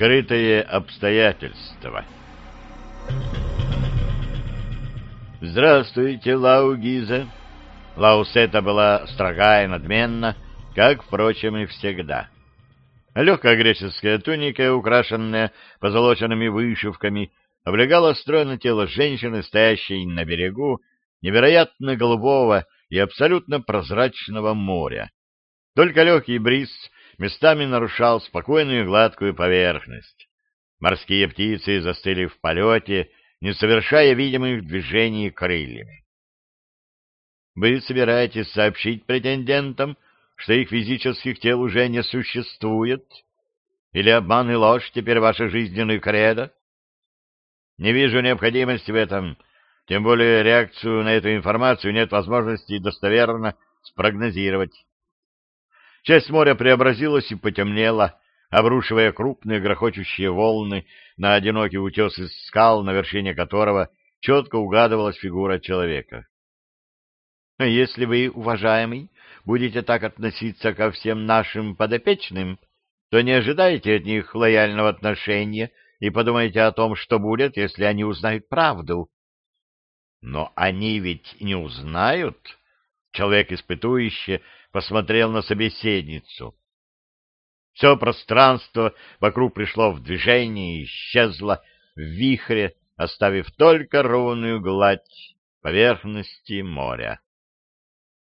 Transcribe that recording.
Скрытые обстоятельства «Здравствуйте, Лаугиза!» Лаусета была строга и надменна, как, впрочем, и всегда. Легкая греческая туника, украшенная позолоченными вышивками, облегала стройное тело женщины, стоящей на берегу невероятно голубого и абсолютно прозрачного моря. Только легкий бриз местами нарушал спокойную гладкую поверхность. Морские птицы застыли в полете, не совершая видимых движений крыльями. Вы собираетесь сообщить претендентам, что их физических тел уже не существует? Или обман и ложь теперь ваша жизненная кредо? Не вижу необходимости в этом, тем более реакцию на эту информацию нет возможности достоверно спрогнозировать. Часть моря преобразилась и потемнела, обрушивая крупные грохочущие волны на одинокий утес из скал, на вершине которого четко угадывалась фигура человека. «Если вы, уважаемый, будете так относиться ко всем нашим подопечным, то не ожидайте от них лояльного отношения и подумайте о том, что будет, если они узнают правду». «Но они ведь не узнают?» Человек, испытующий, посмотрел на собеседницу. Все пространство вокруг пришло в движение и исчезло в вихре, оставив только ровную гладь поверхности моря.